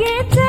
get to